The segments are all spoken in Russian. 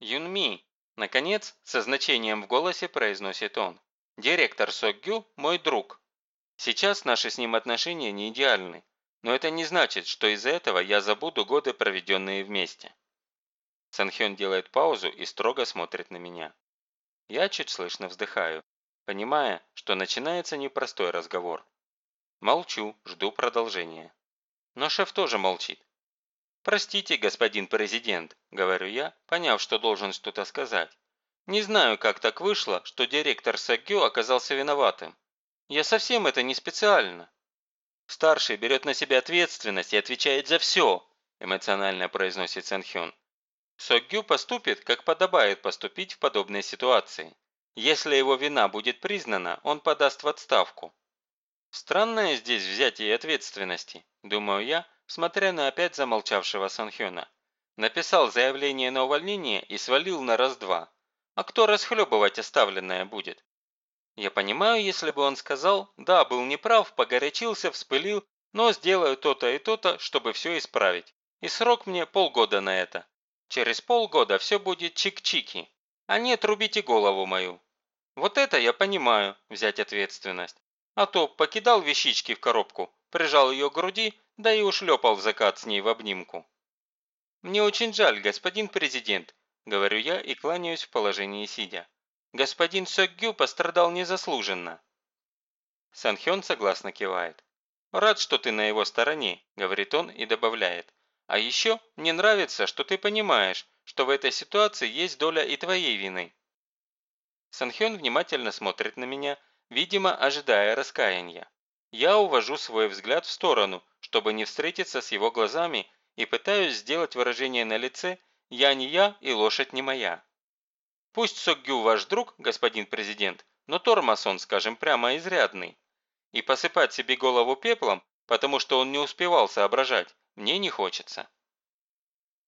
Юнми, наконец, со значением в голосе произносит он. Директор Сокгю – мой друг. Сейчас наши с ним отношения не идеальны, но это не значит, что из-за этого я забуду годы, проведенные вместе. Санхён делает паузу и строго смотрит на меня. Я чуть слышно вздыхаю, понимая, что начинается непростой разговор. Молчу, жду продолжения. Но шеф тоже молчит. «Простите, господин президент», – говорю я, поняв, что должен что-то сказать. «Не знаю, как так вышло, что директор Сагё оказался виноватым. Я совсем это не специально». «Старший берет на себя ответственность и отвечает за все», – эмоционально произносит Сэнхён. Соггю поступит, как подобает поступить в подобной ситуации. Если его вина будет признана, он подаст в отставку. Странное здесь взятие ответственности, думаю я, смотря на опять замолчавшего Санхёна. Написал заявление на увольнение и свалил на раз-два. А кто расхлебывать оставленное будет? Я понимаю, если бы он сказал, да, был неправ, погорячился, вспылил, но сделаю то-то и то-то, чтобы все исправить. И срок мне полгода на это. Через полгода все будет чик-чики. А нет, рубите голову мою. Вот это я понимаю, взять ответственность. А то покидал вещички в коробку, прижал ее к груди, да и ушлепал в закат с ней в обнимку. «Мне очень жаль, господин президент», – говорю я и кланяюсь в положении сидя. «Господин Сёггю пострадал незаслуженно». Санхён согласно кивает. «Рад, что ты на его стороне», – говорит он и добавляет. А еще мне нравится, что ты понимаешь, что в этой ситуации есть доля и твоей вины». Санхён внимательно смотрит на меня, видимо, ожидая раскаяния. Я увожу свой взгляд в сторону, чтобы не встретиться с его глазами и пытаюсь сделать выражение на лице «я не я и лошадь не моя». Пусть Сокгю ваш друг, господин президент, но тормоз он, скажем прямо, изрядный. И посыпать себе голову пеплом, потому что он не успевал соображать, мне не хочется.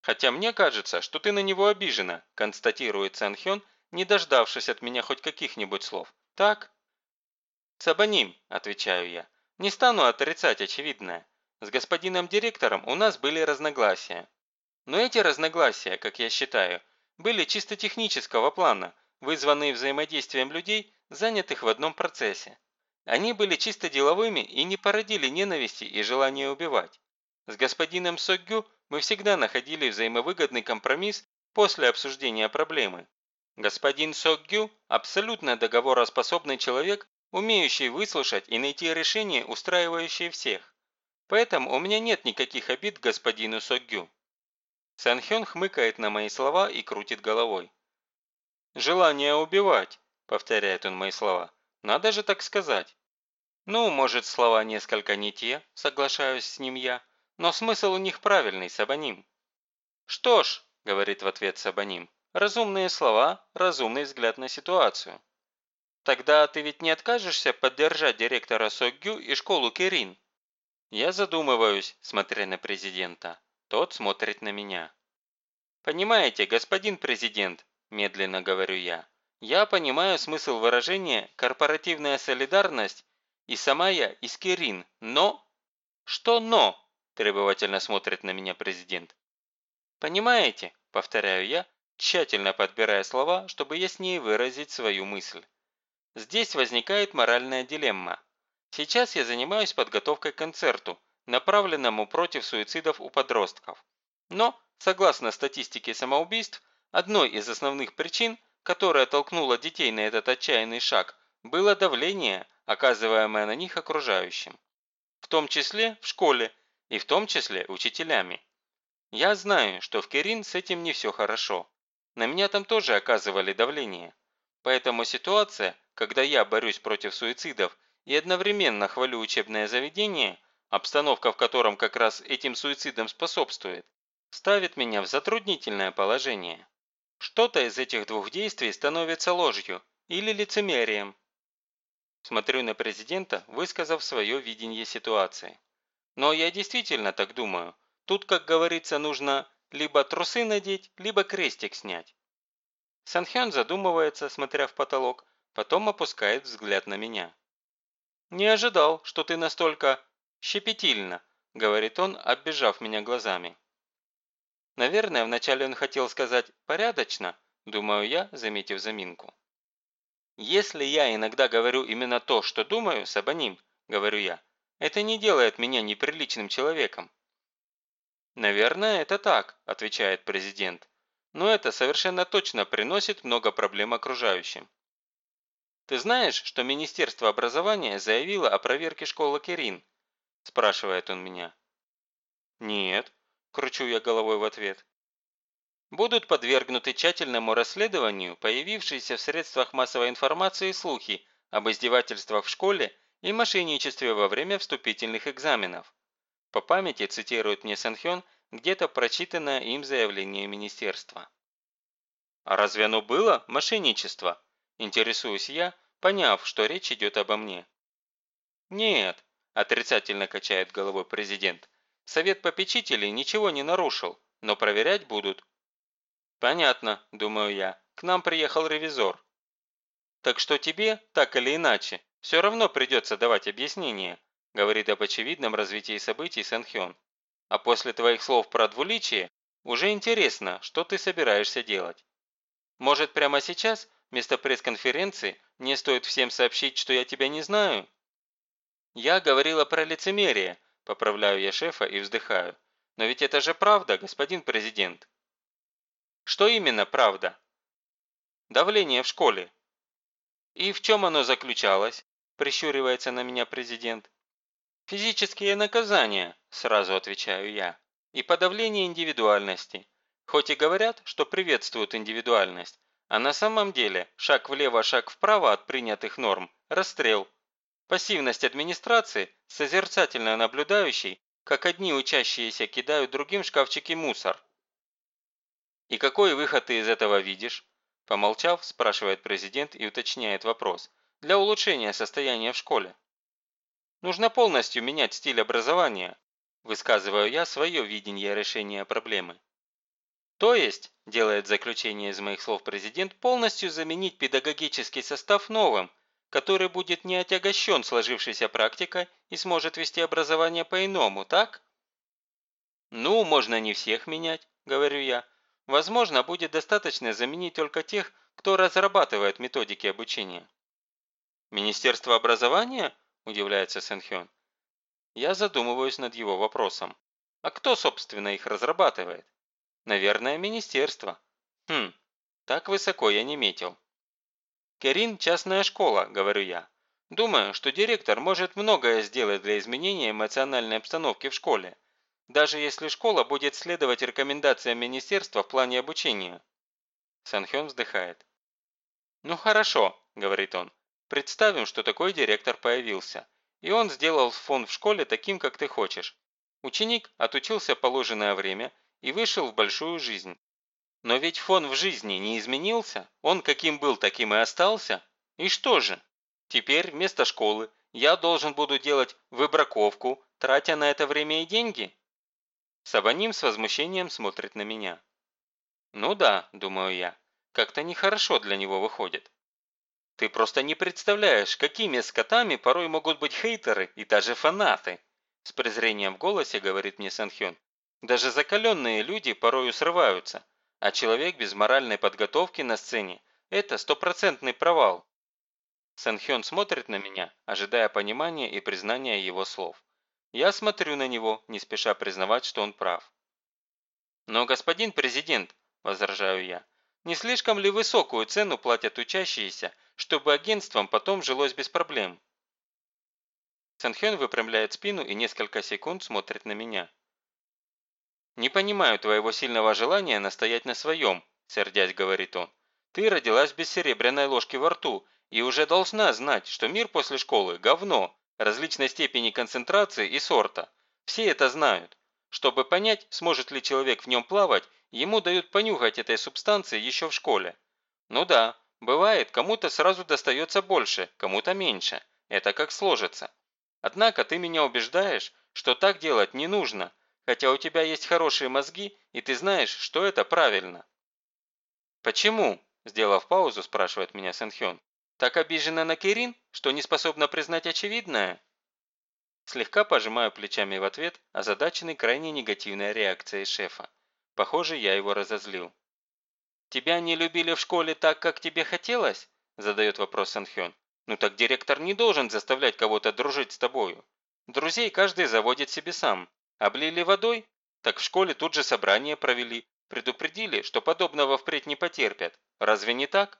Хотя мне кажется, что ты на него обижена, констатирует Санхён, не дождавшись от меня хоть каких-нибудь слов. Так? Цабаним, отвечаю я. Не стану отрицать очевидное. С господином директором у нас были разногласия. Но эти разногласия, как я считаю, были чисто технического плана, вызванные взаимодействием людей, занятых в одном процессе. Они были чисто деловыми и не породили ненависти и желания убивать. С господином Соггю мы всегда находили взаимовыгодный компромисс после обсуждения проблемы. Господин Соггю – абсолютно договороспособный человек, умеющий выслушать и найти решение, устраивающее всех. Поэтому у меня нет никаких обид к господину Соггю. Санхён хмыкает на мои слова и крутит головой. «Желание убивать», – повторяет он мои слова. «Надо же так сказать». «Ну, может, слова несколько не те», – соглашаюсь с ним я. Но смысл у них правильный, Сабаним. «Что ж», – говорит в ответ Сабаним, – «разумные слова, разумный взгляд на ситуацию». «Тогда ты ведь не откажешься поддержать директора Соггю и школу Кирин?» Я задумываюсь, смотря на президента. Тот смотрит на меня. «Понимаете, господин президент», – медленно говорю я, – «я понимаю смысл выражения «корпоративная солидарность» и сама я из Кирин, но...» «Что «но»?» Требовательно смотрит на меня президент. «Понимаете?» – повторяю я, тщательно подбирая слова, чтобы яснее выразить свою мысль. Здесь возникает моральная дилемма. Сейчас я занимаюсь подготовкой к концерту, направленному против суицидов у подростков. Но, согласно статистике самоубийств, одной из основных причин, которая толкнула детей на этот отчаянный шаг, было давление, оказываемое на них окружающим. В том числе в школе, и в том числе учителями. Я знаю, что в Керин с этим не все хорошо. На меня там тоже оказывали давление. Поэтому ситуация, когда я борюсь против суицидов и одновременно хвалю учебное заведение, обстановка в котором как раз этим суицидам способствует, ставит меня в затруднительное положение. Что-то из этих двух действий становится ложью или лицемерием. Смотрю на президента, высказав свое видение ситуации. Но я действительно так думаю. Тут, как говорится, нужно либо трусы надеть, либо крестик снять. Санхён задумывается, смотря в потолок, потом опускает взгляд на меня. «Не ожидал, что ты настолько щепетильно», – говорит он, оббежав меня глазами. Наверное, вначале он хотел сказать «порядочно», думаю я, заметив заминку. Если я иногда говорю именно то, что думаю, Сабаним, говорю я, это не делает меня неприличным человеком. Наверное, это так, отвечает президент. Но это совершенно точно приносит много проблем окружающим. Ты знаешь, что Министерство образования заявило о проверке школы Керин? Спрашивает он меня. Нет, кручу я головой в ответ будут подвергнуты тщательному расследованию появившиеся в средствах массовой информации слухи об издевательствах в школе и мошенничестве во время вступительных экзаменов. По памяти цитирует мне Санхён где-то прочитанное им заявление министерства. А разве оно было мошенничество? Интересуюсь я, поняв, что речь идет обо мне. Нет, отрицательно качает головой президент. Совет попечителей ничего не нарушил, но проверять будут. Понятно, думаю я, к нам приехал ревизор. Так что тебе, так или иначе, все равно придется давать объяснение, говорит об очевидном развитии событий Сэнхён. А после твоих слов про двуличие, уже интересно, что ты собираешься делать. Может, прямо сейчас, вместо пресс-конференции, мне стоит всем сообщить, что я тебя не знаю? Я говорила про лицемерие, поправляю я шефа и вздыхаю. Но ведь это же правда, господин президент. Что именно правда? Давление в школе. И в чем оно заключалось? Прищуривается на меня президент. Физические наказания, сразу отвечаю я. И подавление индивидуальности. Хоть и говорят, что приветствуют индивидуальность, а на самом деле шаг влево, шаг вправо от принятых норм – расстрел. Пассивность администрации, созерцательно наблюдающей, как одни учащиеся кидают другим в шкафчики мусор. «И какой выход ты из этого видишь?» Помолчав, спрашивает президент и уточняет вопрос. «Для улучшения состояния в школе». «Нужно полностью менять стиль образования», высказываю я свое видение решения проблемы. То есть, делает заключение из моих слов президент, полностью заменить педагогический состав новым, который будет не отягощен сложившейся практикой и сможет вести образование по-иному, так? Ну, можно не всех менять, говорю я, Возможно, будет достаточно заменить только тех, кто разрабатывает методики обучения. Министерство образования? Удивляется Сэнхён. Я задумываюсь над его вопросом. А кто, собственно, их разрабатывает? Наверное, министерство. Хм, так высоко я не метил. Керин – частная школа, говорю я. Думаю, что директор может многое сделать для изменения эмоциональной обстановки в школе даже если школа будет следовать рекомендациям министерства в плане обучения. Санхён вздыхает. «Ну хорошо», – говорит он, – «представим, что такой директор появился, и он сделал фон в школе таким, как ты хочешь. Ученик отучился положенное время и вышел в большую жизнь. Но ведь фон в жизни не изменился, он каким был, таким и остался. И что же? Теперь вместо школы я должен буду делать выбраковку, тратя на это время и деньги? Сабаним с возмущением смотрит на меня. Ну да, думаю я, как-то нехорошо для него выходит. Ты просто не представляешь, какими скотами порой могут быть хейтеры и даже фанаты. С презрением в голосе говорит мне Санхён. Даже закаленные люди порою срываются, а человек без моральной подготовки на сцене – это стопроцентный провал. Санхён смотрит на меня, ожидая понимания и признания его слов. Я смотрю на него, не спеша признавать, что он прав. «Но, господин президент», – возражаю я, – «не слишком ли высокую цену платят учащиеся, чтобы агентствам потом жилось без проблем?» Санхён выпрямляет спину и несколько секунд смотрит на меня. «Не понимаю твоего сильного желания настоять на своем», – сердясь говорит он. «Ты родилась без серебряной ложки во рту и уже должна знать, что мир после школы – говно, различной степени концентрации и сорта. Все это знают. Чтобы понять, сможет ли человек в нем плавать, ему дают понюхать этой субстанции еще в школе. Ну да, бывает, кому-то сразу достается больше, кому-то меньше. Это как сложится. Однако ты меня убеждаешь, что так делать не нужно, хотя у тебя есть хорошие мозги, и ты знаешь, что это правильно. «Почему?» – сделав паузу, спрашивает меня Сэнхён. Так обижена на Кирин, что не способна признать очевидное? Слегка пожимаю плечами в ответ, озадаченный крайне негативной реакцией шефа. Похоже, я его разозлил. «Тебя не любили в школе так, как тебе хотелось?» задает вопрос Санхён. «Ну так директор не должен заставлять кого-то дружить с тобою. Друзей каждый заводит себе сам. Облили водой? Так в школе тут же собрание провели. Предупредили, что подобного впредь не потерпят. Разве не так?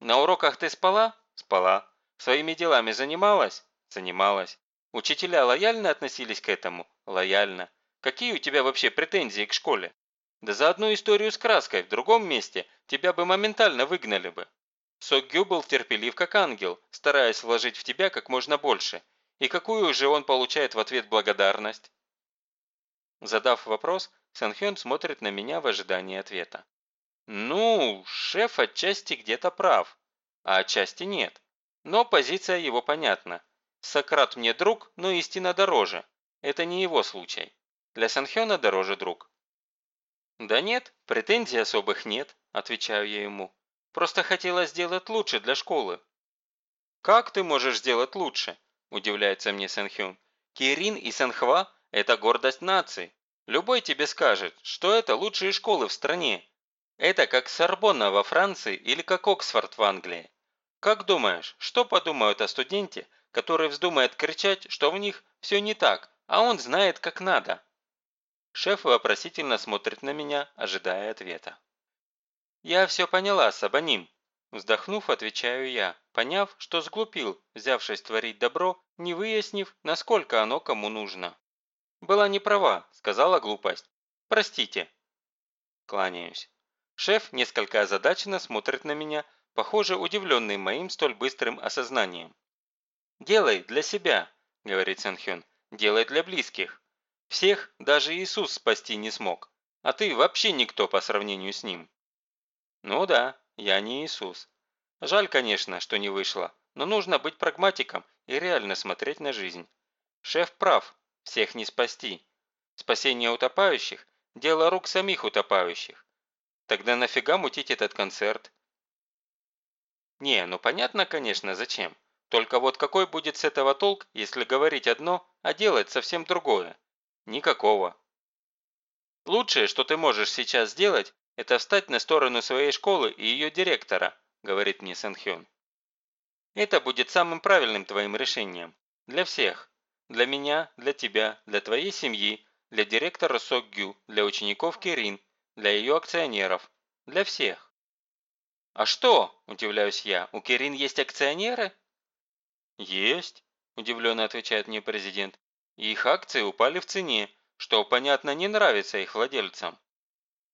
На уроках ты спала? Спала. Своими делами занималась? Занималась. Учителя лояльно относились к этому? Лояльно. Какие у тебя вообще претензии к школе? Да за одну историю с краской в другом месте тебя бы моментально выгнали бы. Сокгю был терпелив как ангел, стараясь вложить в тебя как можно больше. И какую же он получает в ответ благодарность? Задав вопрос, Санхён смотрит на меня в ожидании ответа. Ну, шеф отчасти где-то прав, а отчасти нет. Но позиция его понятна. Сократ мне друг, но истина дороже. Это не его случай. Для Санхёна дороже друг. «Да нет, претензий особых нет», – отвечаю я ему. «Просто хотела сделать лучше для школы». «Как ты можешь сделать лучше?» – удивляется мне Сэнхюн. «Кирин и Сэнхва – это гордость нации. Любой тебе скажет, что это лучшие школы в стране. Это как Сорбонна во Франции или как Оксфорд в Англии. Как думаешь, что подумают о студенте, который вздумает кричать, что в них все не так, а он знает, как надо?» Шеф вопросительно смотрит на меня, ожидая ответа. «Я все поняла, Сабаним», – вздохнув, отвечаю я, поняв, что сглупил, взявшись творить добро, не выяснив, насколько оно кому нужно. «Была не права», – сказала глупость. «Простите». Кланяюсь. Шеф несколько озадаченно смотрит на меня, похоже, удивленный моим столь быстрым осознанием. «Делай для себя», – говорит Сэнхён, – «делай для близких. Всех даже Иисус спасти не смог, а ты вообще никто по сравнению с ним. Ну да, я не Иисус. Жаль, конечно, что не вышло, но нужно быть прагматиком и реально смотреть на жизнь. Шеф прав, всех не спасти. Спасение утопающих – дело рук самих утопающих. Тогда нафига мутить этот концерт? Не, ну понятно, конечно, зачем. Только вот какой будет с этого толк, если говорить одно, а делать совсем другое? Никакого. Лучшее, что ты можешь сейчас сделать, это встать на сторону своей школы и ее директора, говорит мне Сэнхён. Это будет самым правильным твоим решением. Для всех. Для меня, для тебя, для твоей семьи, для директора Сокгю, для учеников Кирин, для ее акционеров. Для всех. «А что?» – удивляюсь я. «У Кирин есть акционеры?» «Есть», – удивленно отвечает мне президент их акции упали в цене, что, понятно, не нравится их владельцам.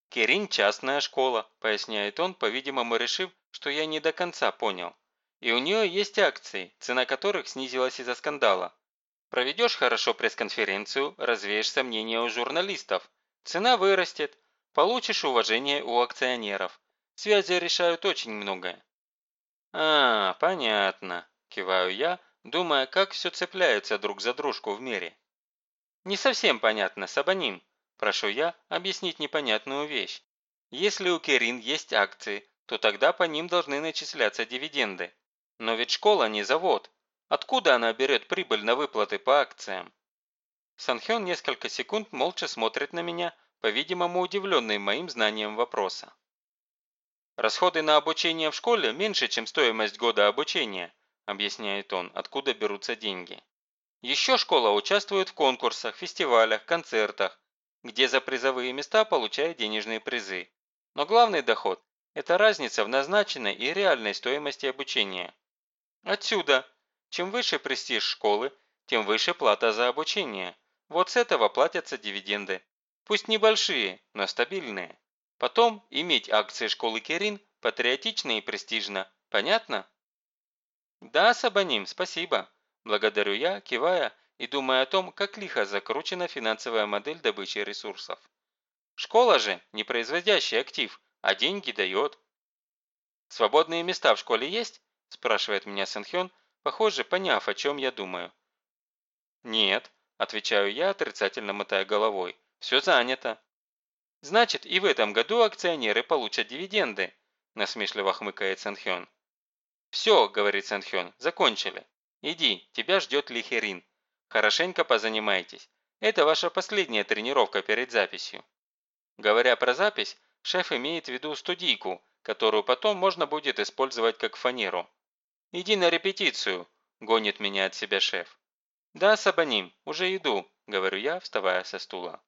«Керин – частная школа», – поясняет он, по-видимому решив, что я не до конца понял. «И у нее есть акции, цена которых снизилась из-за скандала. Проведешь хорошо пресс-конференцию, развеешь сомнения у журналистов. Цена вырастет, получишь уважение у акционеров. Связи решают очень многое». «А, понятно», – киваю я, думая, как все цепляется друг за дружку в мире. Не совсем понятно, Сабаним. Прошу я объяснить непонятную вещь. Если у Керин есть акции, то тогда по ним должны начисляться дивиденды. Но ведь школа не завод. Откуда она берет прибыль на выплаты по акциям? Санхён несколько секунд молча смотрит на меня, по-видимому удивленный моим знанием вопроса. Расходы на обучение в школе меньше, чем стоимость года обучения, объясняет он, откуда берутся деньги. Еще школа участвует в конкурсах, фестивалях, концертах, где за призовые места получает денежные призы. Но главный доход – это разница в назначенной и реальной стоимости обучения. Отсюда, чем выше престиж школы, тем выше плата за обучение. Вот с этого платятся дивиденды. Пусть небольшие, но стабильные. Потом иметь акции школы Керин патриотично и престижно. Понятно? «Да, Сабаним, спасибо», – благодарю я, кивая и думая о том, как лихо закручена финансовая модель добычи ресурсов. Школа же не производящий актив, а деньги дает. «Свободные места в школе есть?» – спрашивает меня Сэнхён, похоже, поняв, о чем я думаю. «Нет», – отвечаю я, отрицательно мотая головой. «Все занято». «Значит, и в этом году акционеры получат дивиденды», – насмешливо хмыкает Сэнхён. «Все», – говорит Сэнхён, – «закончили. Иди, тебя ждет Лихерин. Хорошенько позанимайтесь. Это ваша последняя тренировка перед записью». Говоря про запись, шеф имеет в виду студийку, которую потом можно будет использовать как фанеру. «Иди на репетицию», – гонит меня от себя шеф. «Да, Сабаним, уже иду», – говорю я, вставая со стула.